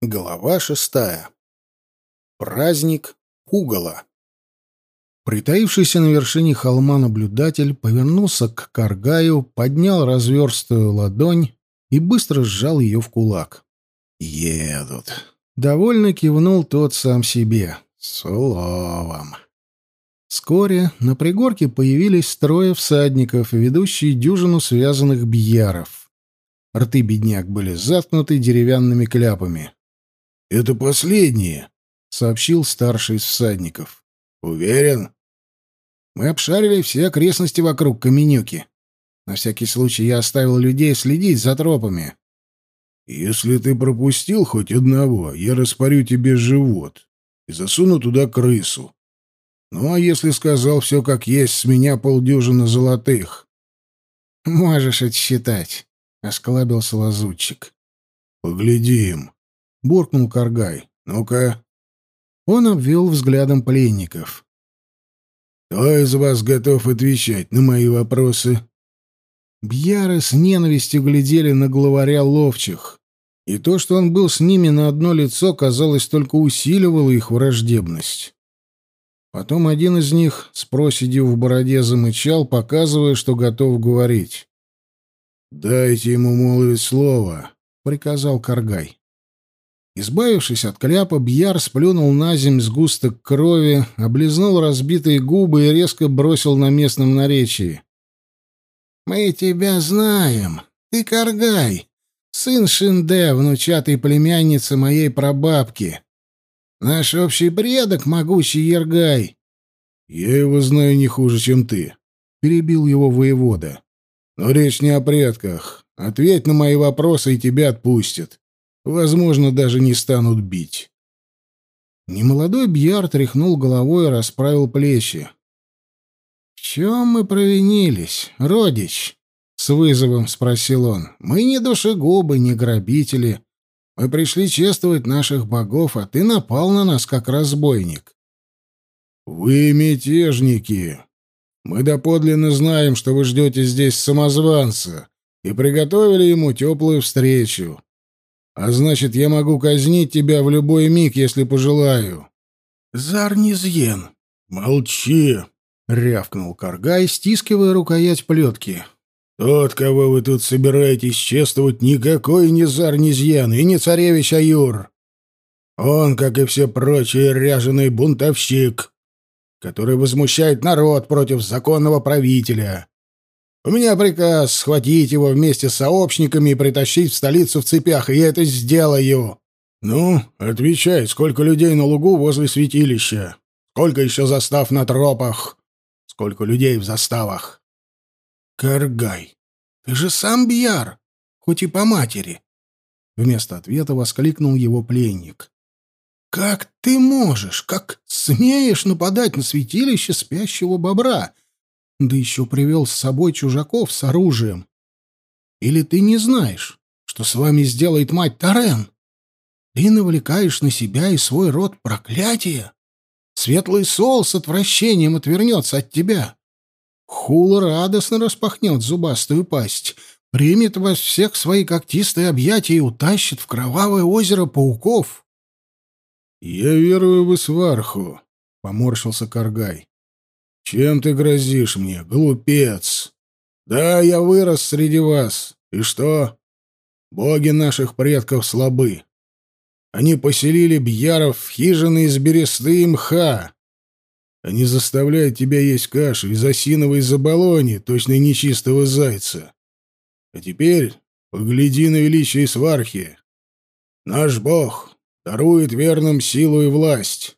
Глава шестая. Праздник Кугала. Притаившийся на вершине холма наблюдатель повернулся к Каргаю, поднял разверстую ладонь и быстро сжал ее в кулак. «Едут». Довольно кивнул тот сам себе. С уловом. Вскоре на пригорке появились трое всадников, ведущие дюжину связанных бьяров. Рты бедняк были заткнуты деревянными кляпами. «Это последние», — сообщил старший из всадников. «Уверен?» «Мы обшарили все окрестности вокруг Каменюки. На всякий случай я оставил людей следить за тропами». «Если ты пропустил хоть одного, я распорю тебе живот и засуну туда крысу. Ну, а если сказал все как есть, с меня полдюжины золотых». «Можешь отсчитать», — осклабился лазутчик. «Поглядим», — буркнул Каргай. «Ну-ка». Он обвел взглядом пленников. «Кто из вас готов отвечать на мои вопросы?» Бьяры с ненавистью глядели на главаря ловчих, и то, что он был с ними на одно лицо, казалось, только усиливало их враждебность. Потом один из них с проседью в бороде замычал, показывая, что готов говорить. «Дайте ему молвить слово», — приказал Каргай. Избавившись от кляпа, Бьяр сплюнул на земь сгусток крови, облизнул разбитые губы и резко бросил на местном наречии. «Мы тебя знаем. Ты Каргай, сын Шинде, внучатой племянницы моей прабабки. Наш общий предок, могучий Ергай». «Я его знаю не хуже, чем ты», — перебил его воевода. «Но речь не о предках. Ответь на мои вопросы, и тебя отпустят. Возможно, даже не станут бить. Немолодой Бьяр тряхнул головой и расправил плечи. «В чем мы провинились, родич?» — с вызовом спросил он. «Мы не душегубы, не грабители. Мы пришли чествовать наших богов, а ты напал на нас, как разбойник». «Вы мятежники. Мы доподлинно знаем, что вы ждете здесь самозванца, и приготовили ему теплую встречу. А значит, я могу казнить тебя в любой миг, если пожелаю. Зарнизьен. Молчи, рявкнул Каргай, стискивая рукоять плетки. Тот, кого вы тут собираетесь чествовать, никакой не Зарнизьен и не царевич Аюр. Он, как и все прочие, ряженый бунтовщик, который возмущает народ против законного правителя. У меня приказ схватить его вместе с сообщниками и притащить в столицу в цепях, и я это сделаю. Ну, отвечай, сколько людей на лугу возле святилища? Сколько еще застав на тропах? Сколько людей в заставах? Каргай, ты же сам Бьяр, хоть и по матери. Вместо ответа воскликнул его пленник. «Как ты можешь, как смеешь нападать на святилище спящего бобра? Да еще привел с собой чужаков с оружием. Или ты не знаешь, что с вами сделает мать Тарен? Ты навлекаешь на себя и свой род проклятие. Светлый сол с отвращением отвернется от тебя. Хул радостно распахнет зубастую пасть, примет вас всех в свои когтистые объятия и утащит в кровавое озеро пауков. — Я верую в Исварху, — поморщился Каргай. Чем ты грозишь мне, глупец? Да, я вырос среди вас. И что? Боги наших предков слабы. Они поселили бьяров в хижины из бересты и мха. Они заставляют тебя есть кашу из осиновой заболони, точно нечистого зайца. А теперь погляди на величие свархи. Наш бог дарует верным силу и власть.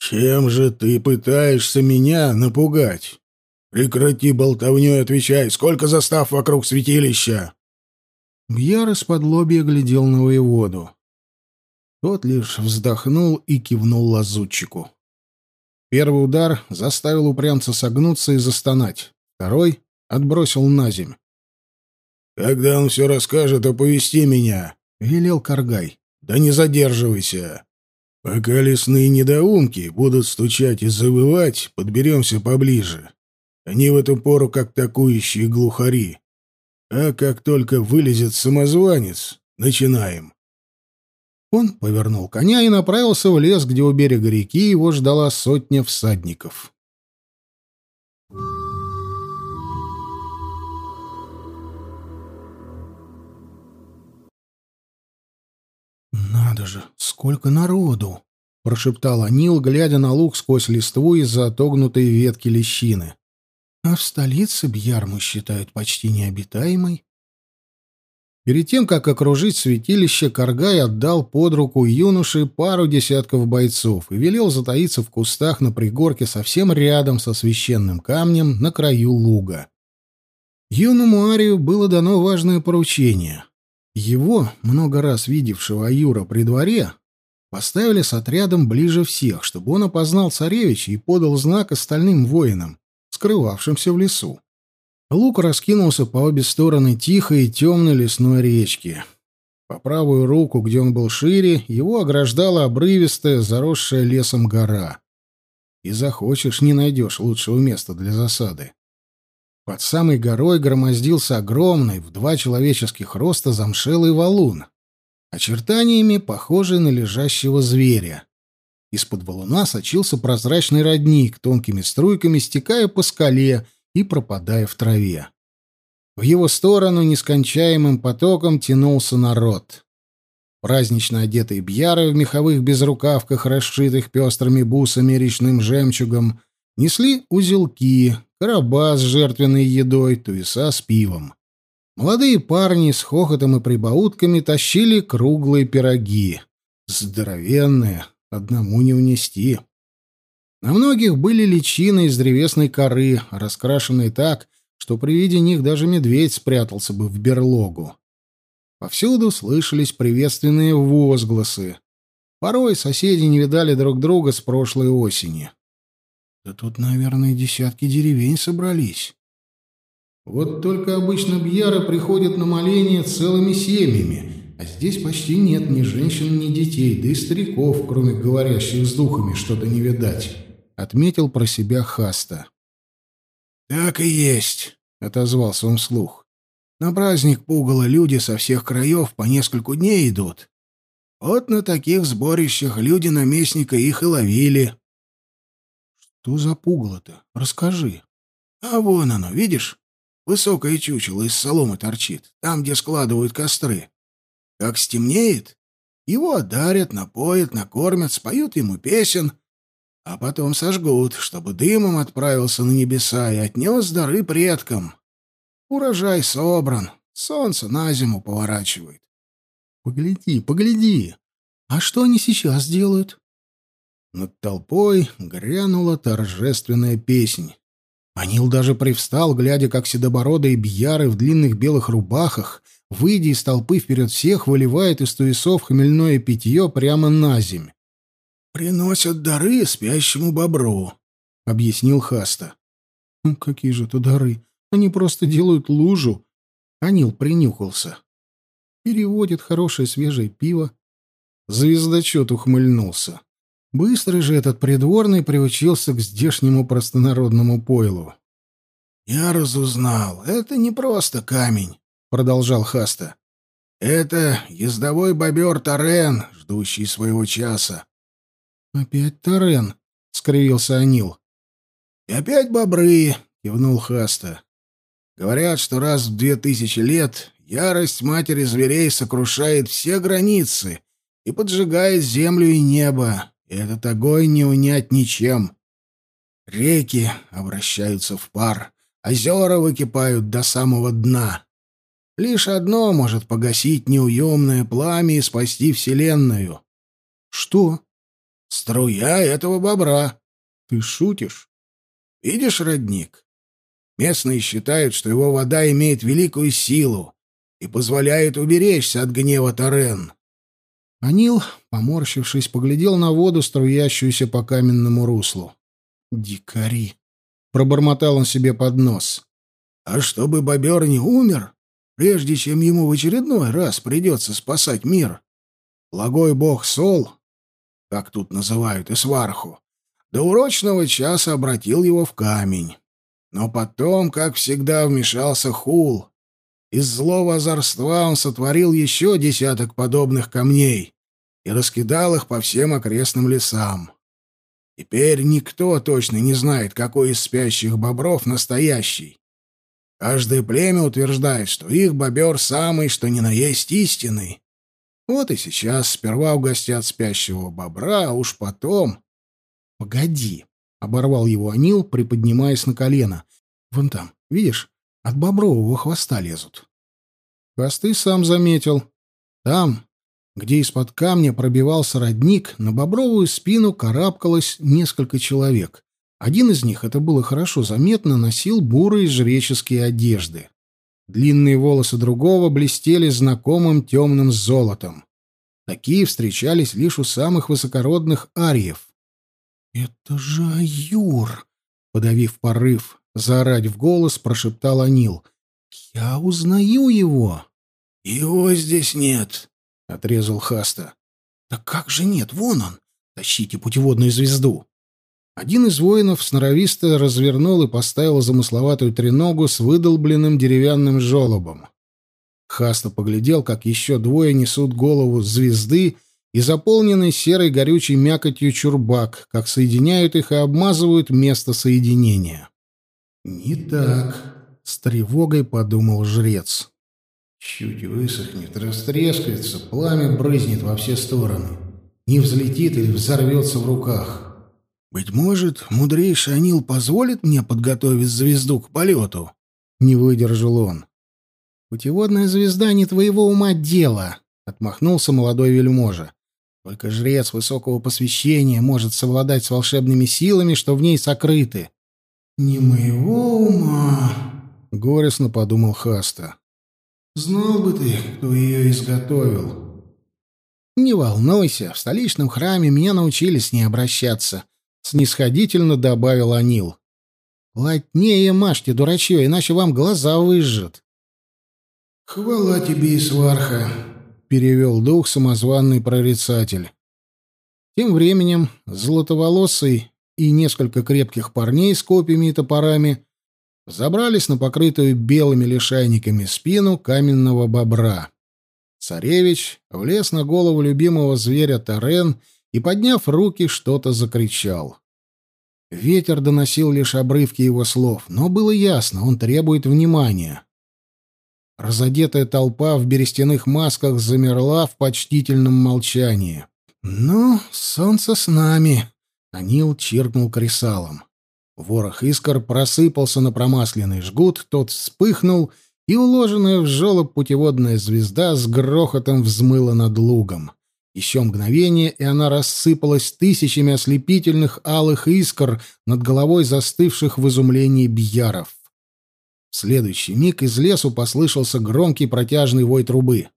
«Чем же ты пытаешься меня напугать? Прекрати болтовню и отвечай, сколько застав вокруг святилища?» Бьяр из-под лобья глядел на воеводу. Тот лишь вздохнул и кивнул лазутчику. Первый удар заставил упрямца согнуться и застонать. Второй отбросил на земь. «Когда он все расскажет, оповести меня», — велел Каргай. «Да не задерживайся». Пока лесные недоумки будут стучать и завывать, подберемся поближе. Они в эту пору как такующие глухари. А как только вылезет самозванец, начинаем. Он повернул коня и направился в лес, где у берега реки его ждала сотня всадников. «Надо же, сколько народу!» — прошептал Анил, глядя на луг сквозь листву из-за отогнутой ветки лещины. «А в столице Бьярму считают почти необитаемой». Перед тем, как окружить святилище, Каргай отдал под руку юноше пару десятков бойцов и велел затаиться в кустах на пригорке совсем рядом со священным камнем на краю луга. Юному Арию было дано важное поручение. Его, много раз видевшего Аюра при дворе, поставили с отрядом ближе всех, чтобы он опознал царевича и подал знак остальным воинам, скрывавшимся в лесу. Лук раскинулся по обе стороны тихой и темной лесной речки. По правую руку, где он был шире, его ограждала обрывистая, заросшая лесом гора. И захочешь, не найдешь лучшего места для засады. Под самой горой громоздился огромный, в два человеческих роста замшелый валун, очертаниями похожий на лежащего зверя. Из-под валуна сочился прозрачный родник, тонкими струйками стекая по скале — и пропадая в траве. В его сторону нескончаемым потоком тянулся народ. Празднично одетые бьяры в меховых безрукавках, расшитых пестрыми бусами и речным жемчугом, несли узелки, короба с жертвенной едой, туеса с пивом. Молодые парни с хохотом и прибаутками тащили круглые пироги. Здоровенные, одному не унести. На многих были личины из древесной коры, раскрашенные так, что при виде них даже медведь спрятался бы в берлогу. Повсюду слышались приветственные возгласы. Порой соседи не видали друг друга с прошлой осени. Да тут, наверное, десятки деревень собрались. Вот только обычно бьяры приходят на моление целыми семьями, а здесь почти нет ни женщин, ни детей, да и стариков, кроме говорящих с духами, что-то не видать отметил про себя Хаста. «Так и есть», — отозвался он вслух. «На праздник пугало люди со всех краев по нескольку дней идут. Вот на таких сборищах люди наместника их и ловили». «Что за пугало-то? Расскажи». «А вон оно, видишь? Высокое чучело из соломы торчит, там, где складывают костры. Как стемнеет, его одарят, напоят, накормят, споют ему песен, а потом сожгут, чтобы дымом отправился на небеса и отнес дары предкам. Урожай собран, солнце на зиму поворачивает. Погляди, погляди. А что они сейчас делают? Над толпой грянула торжественная песнь. Анил даже привстал, глядя, как седобородые бьяры в длинных белых рубахах, выйдя из толпы вперед всех, выливает из туесов хмельное питье прямо на земь. «Приносят дары спящему бобру», — объяснил Хаста. «Ну, «Какие же это дары? Они просто делают лужу». Анил принюхался. «Переводит хорошее свежее пиво». Звездочет ухмыльнулся. Быстро же этот придворный приучился к здешнему простонародному пойлу. «Я разузнал, это не просто камень», — продолжал Хаста. «Это ездовой бобер Тарен, ждущий своего часа. «Опять Тарен», — скривился Анил. «И опять бобры», — кивнул Хаста. «Говорят, что раз в две тысячи лет ярость матери зверей сокрушает все границы и поджигает землю и небо, этот огонь не унять ничем. Реки обращаются в пар, озера выкипают до самого дна. Лишь одно может погасить неуемное пламя и спасти Вселенную». «Что?» Струя этого бобра. Ты шутишь? Видишь, родник? Местные считают, что его вода имеет великую силу и позволяет уберечься от гнева Торен. Анил, поморщившись, поглядел на воду, струящуюся по каменному руслу. «Дикари!» — пробормотал он себе под нос. «А чтобы бобер не умер, прежде чем ему в очередной раз придется спасать мир, благой бог Сол как тут называют, и сварху, до урочного часа обратил его в камень. Но потом, как всегда, вмешался Хул. Из злого озорства он сотворил еще десяток подобных камней, и раскидал их по всем окрестным лесам. Теперь никто точно не знает, какой из спящих бобров настоящий. Каждое племя утверждает, что их бобер самый, что ни на есть истинный. Вот и сейчас сперва угостят спящего бобра, а уж потом... — Погоди, — оборвал его Анил, приподнимаясь на колено. — Вон там, видишь, от бобрового хвоста лезут. Хвосты сам заметил. Там, где из-под камня пробивался родник, на бобровую спину карабкалось несколько человек. Один из них, это было хорошо заметно, носил бурые жреческие одежды. Длинные волосы другого блестели знакомым темным золотом. Такие встречались лишь у самых высокородных ариев. «Это же Аюр!» — подавив порыв, заорать в голос, прошептал Анил. «Я узнаю его!» «Его здесь нет!» — отрезал Хаста. «Так как же нет? Вон он! Тащите путеводную звезду!» Один из воинов сноровисто развернул и поставил замысловатую треногу с выдолбленным деревянным желобом. Хаста поглядел, как еще двое несут голову звезды и заполненный серой горючей мякотью чурбак, как соединяют их и обмазывают место соединения. «Не так», — с тревогой подумал жрец. Чуть высохнет, растрескается, пламя брызнет во все стороны. Не взлетит или взорвется в руках. Быть может, мудрейший Анил позволит мне подготовить звезду к полету? Не выдержал он. Путеводная звезда не твоего ума дело, отмахнулся молодой вельможа. Только жрец высокого посвящения может совладать с волшебными силами, что в ней сокрыты. Не моего ума, горестно подумал Хаста. Знал бы ты, кто ее изготовил. Не волнуйся, в столичном храме меня научили с ней обращаться, снисходительно добавил Анил. Плотнее мажьте, дурачье, иначе вам глаза выжжет. Хвала тебе, Исварха, перевел дух самозванный прорицатель. Тем временем золотоволосый и несколько крепких парней с копьями и топорами забрались на покрытую белыми лишайниками спину каменного бобра. Царевич влез на голову любимого зверя Тарен и, подняв руки, что-то закричал. Ветер доносил лишь обрывки его слов, но было ясно, он требует внимания. Разодетая толпа в берестяных масках замерла в почтительном молчании. «Ну, солнце с нами!» — Анил чиркнул кресалом. Ворох искр просыпался на промасленный жгут, тот вспыхнул, и уложенная в жёлоб путеводная звезда с грохотом взмыла над лугом. Еще мгновение, и она рассыпалась тысячами ослепительных алых искр над головой застывших в изумлении бьяров. В следующий миг из лесу послышался громкий протяжный вой трубы.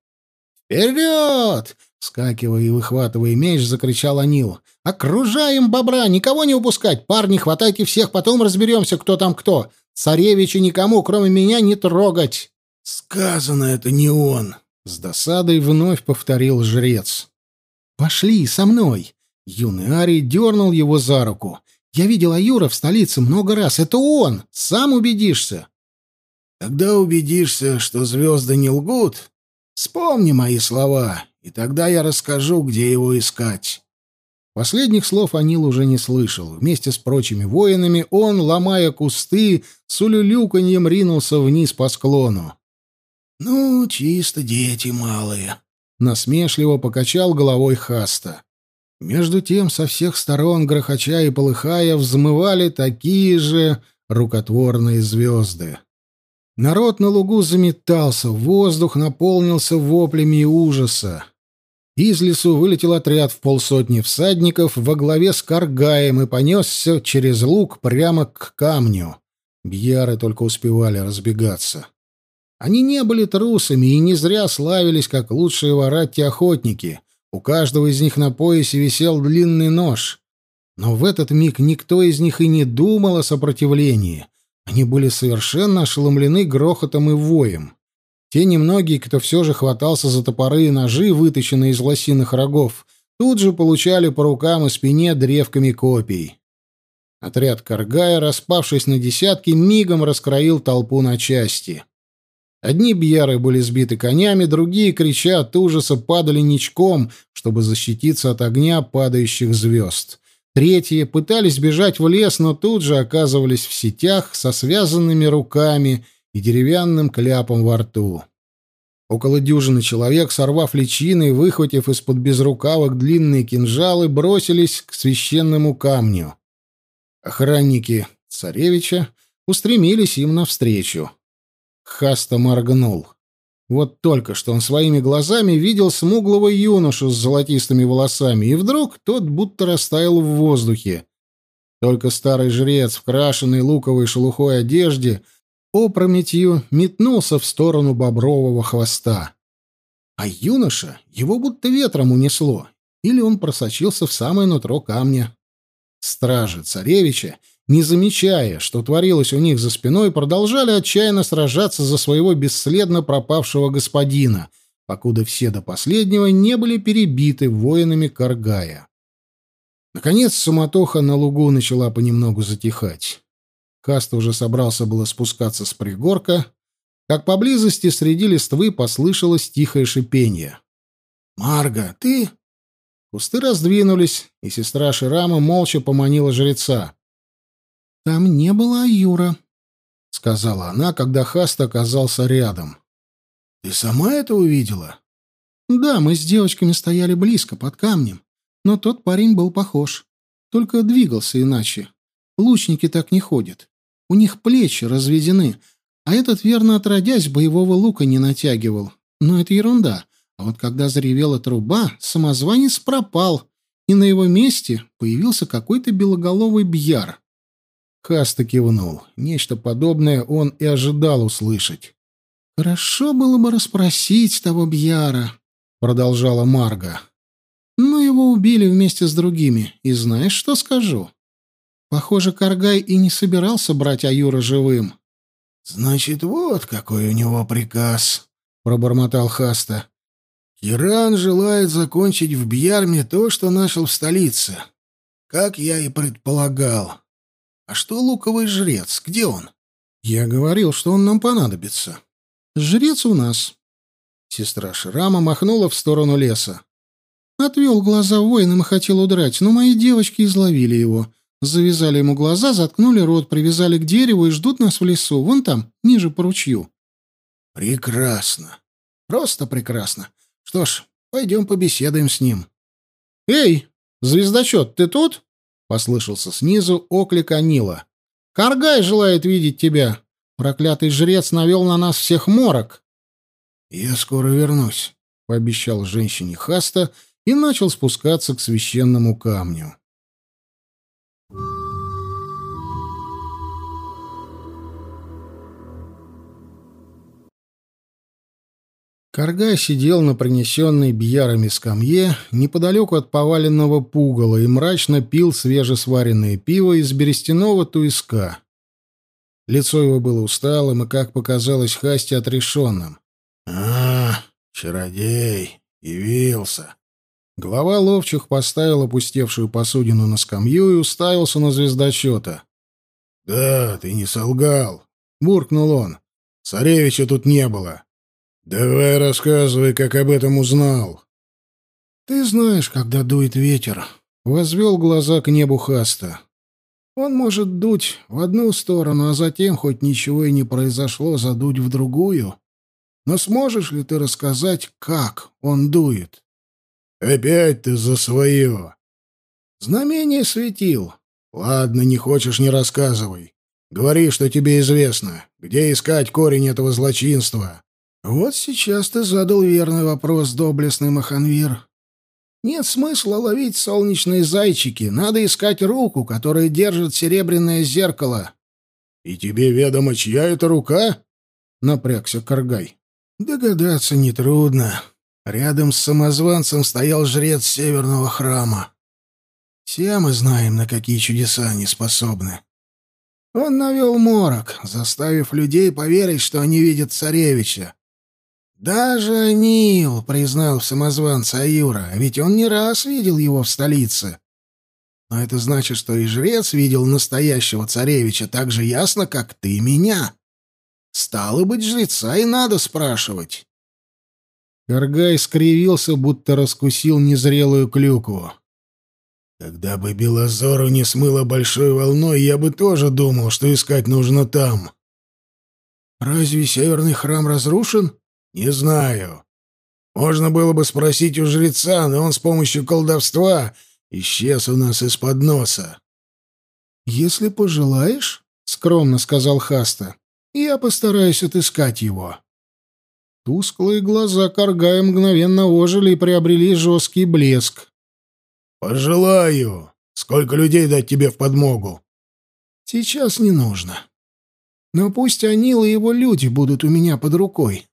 «Вперед!» — скакивая и выхватывая меч, закричал Анил. «Окружаем бобра! Никого не упускать! Парни, хватайте всех, потом разберемся, кто там кто! Царевича никому, кроме меня, не трогать!» «Сказано это не он!» — с досадой вновь повторил жрец. «Пошли со мной!» Юный Арий дернул его за руку. «Я видел Аюра в столице много раз. Это он! Сам убедишься!» «Когда убедишься, что звезды не лгут, вспомни мои слова, и тогда я расскажу, где его искать». Последних слов Анил уже не слышал. Вместе с прочими воинами он, ломая кусты, с улюлюканьем ринулся вниз по склону. «Ну, чисто дети малые», — насмешливо покачал головой Хаста. Между тем со всех сторон, грохоча и полыхая, взмывали такие же рукотворные звезды. Народ на лугу заметался, воздух наполнился воплями ужаса. Из лесу вылетел отряд в полсотни всадников во главе с Каргаем и понесся через луг прямо к камню. Бьяры только успевали разбегаться. Они не были трусами и не зря славились как лучшие воратти-охотники. У каждого из них на поясе висел длинный нож. Но в этот миг никто из них и не думал о сопротивлении. Они были совершенно ошеломлены грохотом и воем. Те немногие, кто все же хватался за топоры и ножи, вытащенные из лосиных рогов, тут же получали по рукам и спине древками копий. Отряд Каргая, распавшись на десятки, мигом раскроил толпу на части. Одни бьяры были сбиты конями, другие, крича от ужаса, падали ничком, чтобы защититься от огня падающих звезд. Третьи пытались бежать в лес, но тут же оказывались в сетях со связанными руками и деревянным кляпом во рту. Около дюжины человек, сорвав личины и выхватив из-под безрукавок длинные кинжалы, бросились к священному камню. Охранники царевича устремились им навстречу. Хаста моргнул. Вот только что он своими глазами видел смуглого юношу с золотистыми волосами, и вдруг тот будто растаял в воздухе. Только старый жрец в крашенной луковой шелухой одежде опрометью метнулся в сторону бобрового хвоста. А юноша его будто ветром унесло, или он просочился в самое нутро камня. Стражи царевича не замечая, что творилось у них за спиной, продолжали отчаянно сражаться за своего бесследно пропавшего господина, покуда все до последнего не были перебиты воинами Каргая. Наконец суматоха на лугу начала понемногу затихать. Каст уже собрался было спускаться с пригорка, как поблизости среди листвы послышалось тихое шипение. «Марга, ты...» Кусты раздвинулись, и сестра Ширама молча поманила жреца. «Там не было Юра», — сказала она, когда Хаст оказался рядом. «Ты сама это увидела?» «Да, мы с девочками стояли близко, под камнем. Но тот парень был похож. Только двигался иначе. Лучники так не ходят. У них плечи разведены, а этот, верно отродясь, боевого лука не натягивал. Но это ерунда. А вот когда заревела труба, самозванец пропал, и на его месте появился какой-то белоголовый бьяр. Хаста кивнул. Нечто подобное он и ожидал услышать. «Хорошо было бы расспросить того Бьяра», — продолжала Марга. «Но его убили вместе с другими, и знаешь, что скажу? Похоже, Каргай и не собирался брать Аюра живым». «Значит, вот какой у него приказ», — пробормотал Хаста. «Иран желает закончить в Бьярме то, что начал в столице. Как я и предполагал». А что луковый жрец? Где он? Я говорил, что он нам понадобится. Жрец у нас. Сестра Шрама махнула в сторону леса. Отвел глаза воинам и хотел удрать, но мои девочки изловили его. Завязали ему глаза, заткнули рот, привязали к дереву и ждут нас в лесу, вон там, ниже по ручью. Прекрасно. Просто прекрасно. Что ж, пойдем побеседуем с ним. Эй, звездочет, ты тут? Послышался снизу оклик Анила. «Каргай желает видеть тебя! Проклятый жрец навел на нас всех морок!» «Я скоро вернусь», — пообещал женщине Хаста и начал спускаться к священному камню. Карга сидел на принесенной бьярами скамье неподалеку от поваленного пугала и мрачно пил свежесваренное пиво из берестяного туиска. Лицо его было усталым и, как показалось Хасте, отрешенным. «А, чародей, явился!» Глава ловчих поставил опустевшую посудину на скамью и уставился на звездочета. «Да, ты не солгал», — буркнул он. «Царевича тут не было». «Давай рассказывай, как об этом узнал». «Ты знаешь, когда дует ветер», — возвел глаза к небу Хаста. «Он может дуть в одну сторону, а затем, хоть ничего и не произошло, задуть в другую. Но сможешь ли ты рассказать, как он дует?» «Опять ты за свое!» «Знамение светил». «Ладно, не хочешь — не рассказывай. Говори, что тебе известно. Где искать корень этого злочинства?» «Вот сейчас ты задал верный вопрос, доблестный Маханвир. Нет смысла ловить солнечные зайчики. Надо искать руку, которая держит серебряное зеркало». «И тебе ведомо, чья это рука?» — напрягся Каргай. «Догадаться нетрудно. Рядом с самозванцем стоял жрец северного храма. Все мы знаем, на какие чудеса они способны. Он навел морок, заставив людей поверить, что они видят царевича. Даже Нил признал самозванца Аюра, ведь он не раз видел его в столице. Но это значит, что и жрец видел настоящего царевича так же ясно, как ты меня. Стало быть, жреца и надо спрашивать. Каргай скривился, будто раскусил незрелую клюкву. Когда бы Белозору не смыло большой волной, я бы тоже думал, что искать нужно там. Разве северный храм разрушен? Не знаю. Можно было бы спросить у жреца, но он с помощью колдовства исчез у нас из-под носа. «Если пожелаешь, — скромно сказал Хаста, — я постараюсь отыскать его». Тусклые глаза Каргая мгновенно ожили и приобрели жесткий блеск. «Пожелаю. Сколько людей дать тебе в подмогу?» «Сейчас не нужно. Но пусть Анил и его люди будут у меня под рукой».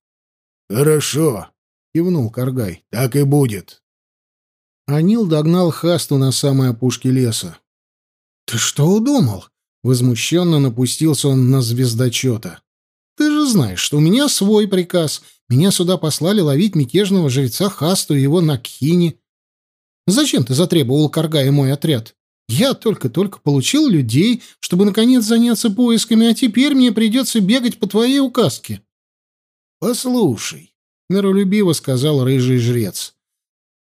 «Хорошо», — кивнул Каргай. «Так и будет». Анил догнал Хасту на самой опушке леса. «Ты что удумал?» — возмущенно напустился он на звездочета. «Ты же знаешь, что у меня свой приказ. Меня сюда послали ловить мятежного жреца Хасту и его Накхини. Зачем ты затребовал Карга и мой отряд? Я только-только получил людей, чтобы наконец заняться поисками, а теперь мне придется бегать по твоей указке. Послушай, миролюбиво сказал рыжий жрец.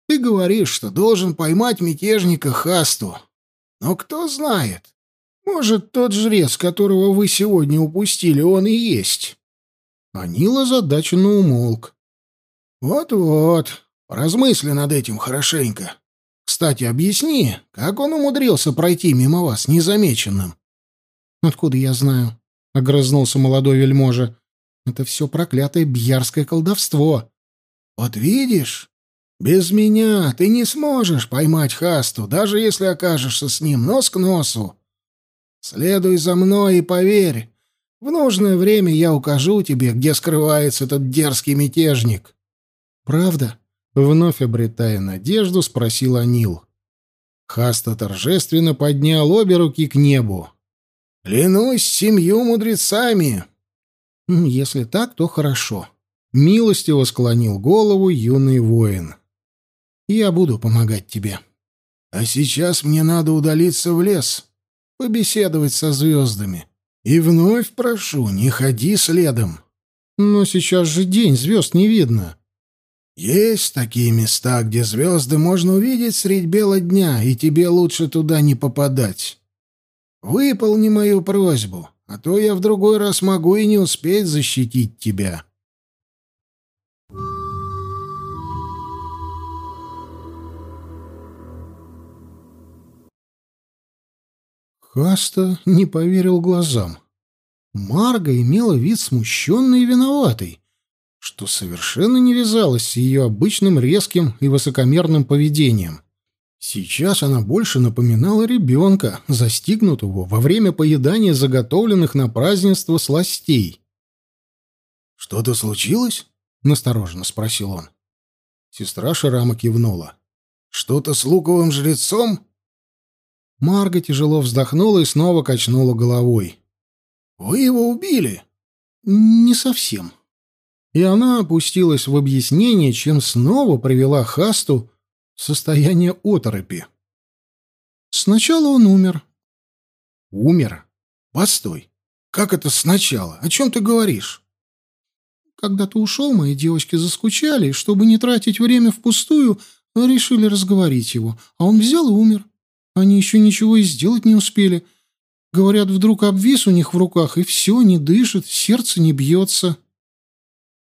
Ты говоришь, что должен поймать мятежника Хасту. Но кто знает? Может, тот жрец, которого вы сегодня упустили, он и есть. Анила озадаченно умолк. Вот-вот, размысли над этим хорошенько. Кстати, объясни, как он умудрился пройти мимо вас незамеченным? Откуда я знаю? огрызнулся молодой вельможа. Это все проклятое бьярское колдовство. Вот видишь, без меня ты не сможешь поймать Хасту, даже если окажешься с ним нос к носу. Следуй за мной и поверь, в нужное время я укажу тебе, где скрывается этот дерзкий мятежник. Правда? Вновь обретая надежду, спросил Анил. Хаста торжественно поднял обе руки к небу. «Клянусь семью мудрецами!» «Если так, то хорошо», — милостиво склонил голову юный воин. «Я буду помогать тебе». «А сейчас мне надо удалиться в лес, побеседовать со звездами. И вновь прошу, не ходи следом». «Но сейчас же день, звезд не видно». Есть такие места, где звезды можно увидеть средь бела дня, и тебе лучше туда не попадать. Выполни мою просьбу, а то я в другой раз могу и не успеть защитить тебя. Хаста не поверил глазам. Марга имела вид смущенный и виноватый что совершенно не вязалось с ее обычным резким и высокомерным поведением. Сейчас она больше напоминала ребенка, застигнутого во время поедания заготовленных на празднество сластей. «Что-то случилось?» — настороженно спросил он. Сестра Шарама кивнула. «Что-то с луковым жрецом?» Марга тяжело вздохнула и снова качнула головой. «Вы его убили?» «Не совсем и она опустилась в объяснение, чем снова привела Хасту состояние оторопи. Сначала он умер. Умер? Постой. Как это сначала? О чем ты говоришь? Когда ты ушел, мои девочки заскучали, и, чтобы не тратить время впустую, решили разговорить его, а он взял и умер. Они еще ничего и сделать не успели. Говорят, вдруг обвис у них в руках, и все, не дышит, сердце не бьется.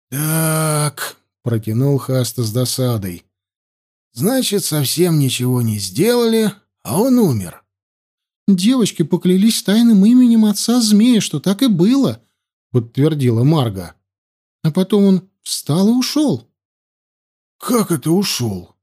«Так», — протянул Хаста с досадой. «Значит, совсем ничего не сделали, а он умер». «Девочки поклялись тайным именем отца змея, что так и было», — подтвердила Марга. «А потом он встал и ушел». «Как это ушел?»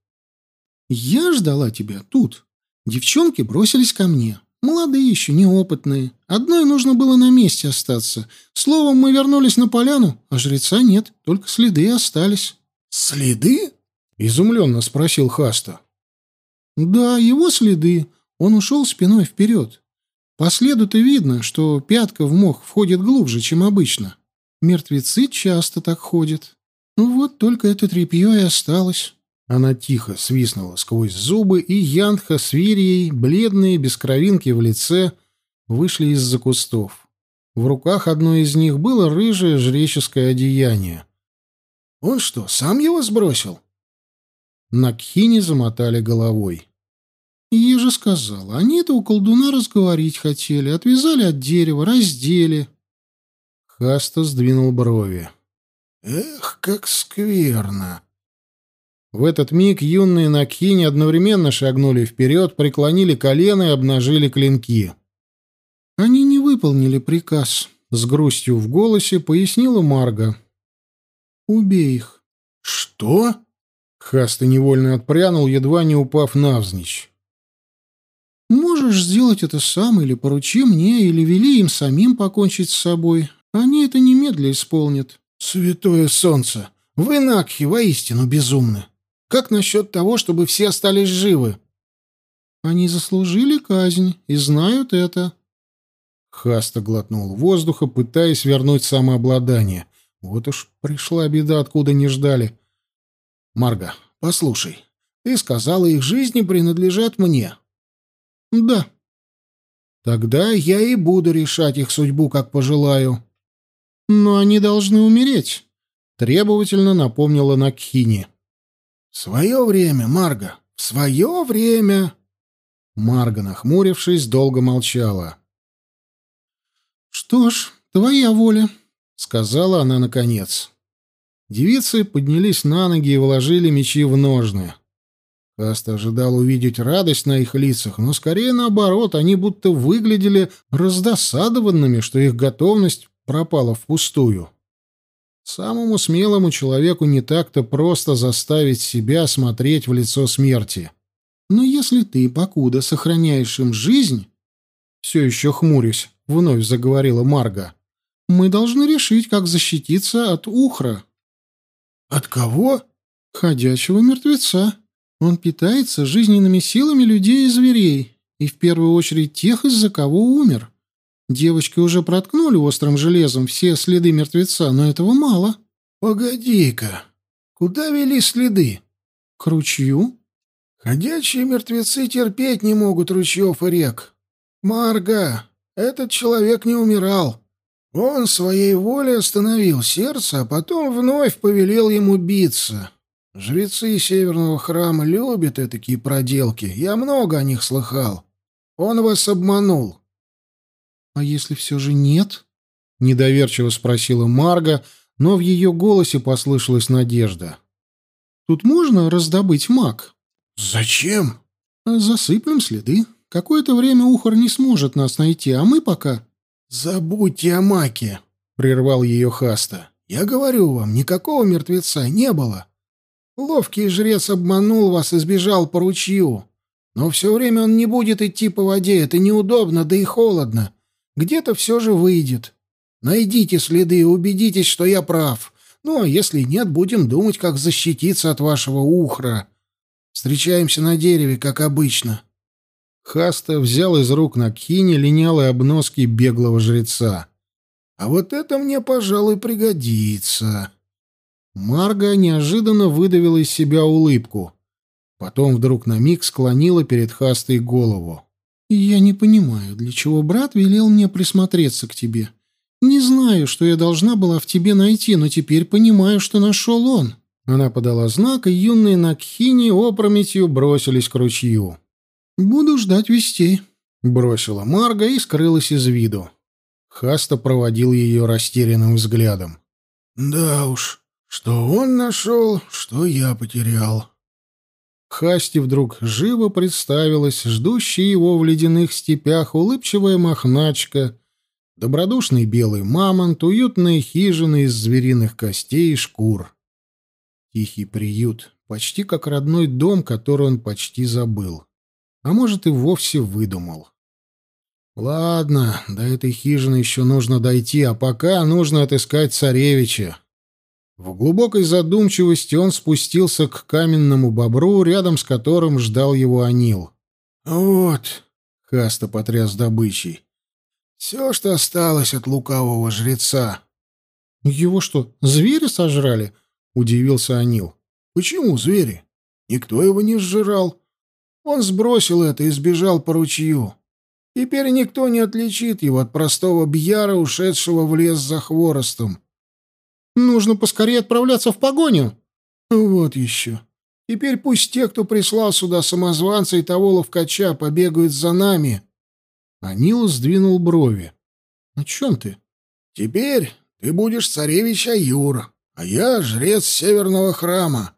«Я ждала тебя тут. Девчонки бросились ко мне. Молодые еще, неопытные. Одной нужно было на месте остаться. Словом, мы вернулись на поляну, а жреца нет, только следы остались. «Следы?» — изумленно спросил Хаста. «Да, его следы. Он ушел спиной вперед. По следу-то видно, что пятка в мох входит глубже, чем обычно. Мертвецы часто так ходят. Ну вот только это тряпье и осталось». Она тихо свистнула сквозь зубы, и Янха с Вирией, бледные, без кровинки в лице, вышли из-за кустов. В руках одной из них было рыжее жреческое одеяние. «Он что, сам его сбросил?» На Кхине замотали головой. «Я же сказала, они это у колдуна разговорить хотели, отвязали от дерева, раздели». Хаста сдвинул брови. «Эх, как скверно!» В этот миг юные Накхини одновременно шагнули вперед, преклонили колено и обнажили клинки. «Они не выполнили приказ», — с грустью в голосе пояснила Марга. «Убей их». «Что?» Хаста невольно отпрянул, едва не упав навзничь. «Можешь сделать это сам, или поручи мне, или вели им самим покончить с собой. Они это немедля исполнят». «Святое солнце! Вы, Накхи, воистину безумны! Как насчет того, чтобы все остались живы?» «Они заслужили казнь и знают это». Хаста глотнул воздуха, пытаясь вернуть самообладание. Вот уж пришла беда, откуда не ждали. Марга, послушай, ты сказала, их жизни принадлежат мне. Да. Тогда я и буду решать их судьбу, как пожелаю. Но они должны умереть, требовательно напомнила Накхини. В свое время, Марга, в свое время. Марга, нахмурившись, долго молчала. Что ж, твоя воля, сказала она наконец. Девицы поднялись на ноги и вложили мечи в ножны. Каст ожидал увидеть радость на их лицах, но скорее наоборот, они будто выглядели раздосадованными, что их готовность пропала впустую. Самому смелому человеку не так-то просто заставить себя смотреть в лицо смерти. Но если ты, покуда, сохраняешь им жизнь, все еще хмурюсь, вновь заговорила Марга, мы должны решить, как защититься от ухра. «От кого?» «Ходячего мертвеца. Он питается жизненными силами людей и зверей, и в первую очередь тех, из-за кого умер. Девочки уже проткнули острым железом все следы мертвеца, но этого мало». «Погоди-ка, куда вели следы?» «К ручью». «Ходячие мертвецы терпеть не могут ручьев и рек. Марга, этот человек не умирал. Он своей волей остановил сердце, а потом вновь повелел ему биться. Жрецы Северного храма любят такие проделки. Я много о них слыхал. Он вас обманул. — А если все же нет? — недоверчиво спросила Марга, но в ее голосе послышалась надежда. — Тут можно раздобыть маг? — Зачем? — Засыплем следы. Какое-то время Ухар не сможет нас найти, а мы пока... «Забудьте о маке», — прервал ее Хаста. «Я говорю вам, никакого мертвеца не было. Ловкий жрец обманул вас и сбежал по ручью. Но все время он не будет идти по воде, это неудобно, да и холодно. Где-то все же выйдет. Найдите следы и убедитесь, что я прав. Ну, а если нет, будем думать, как защититься от вашего ухра. Встречаемся на дереве, как обычно». Хаста взял из рук на Накхини линялые обноски беглого жреца. «А вот это мне, пожалуй, пригодится». Марга неожиданно выдавила из себя улыбку. Потом вдруг на миг склонила перед Хастой голову. «Я не понимаю, для чего брат велел мне присмотреться к тебе. Не знаю, что я должна была в тебе найти, но теперь понимаю, что нашел он». Она подала знак, и юные Накхини опрометью бросились к ручью. «Буду ждать вестей», — бросила Марга и скрылась из виду. Хаста проводил ее растерянным взглядом. «Да уж, что он нашел, что я потерял». Хасти вдруг живо представилась ждущая его в ледяных степях улыбчивая мохначка, добродушный белый мамонт, уютные хижины из звериных костей и шкур. Тихий приют, почти как родной дом, который он почти забыл а может и вовсе выдумал. Ладно, до этой хижины еще нужно дойти, а пока нужно отыскать царевича. В глубокой задумчивости он спустился к каменному бобру, рядом с которым ждал его Анил. «Вот», — Хаста потряс добычей, — «все, что осталось от лукавого жреца». «Его что, звери сожрали?» — удивился Анил. «Почему звери? Никто его не сжирал. Он сбросил это и сбежал по ручью. Теперь никто не отличит его от простого бьяра, ушедшего в лес за хворостом. Нужно поскорее отправляться в погоню. Вот еще. Теперь пусть те, кто прислал сюда самозванца и того ловкача, побегают за нами. Анил сдвинул брови. О чем ты? Теперь ты будешь царевич Аюр, а я жрец северного храма.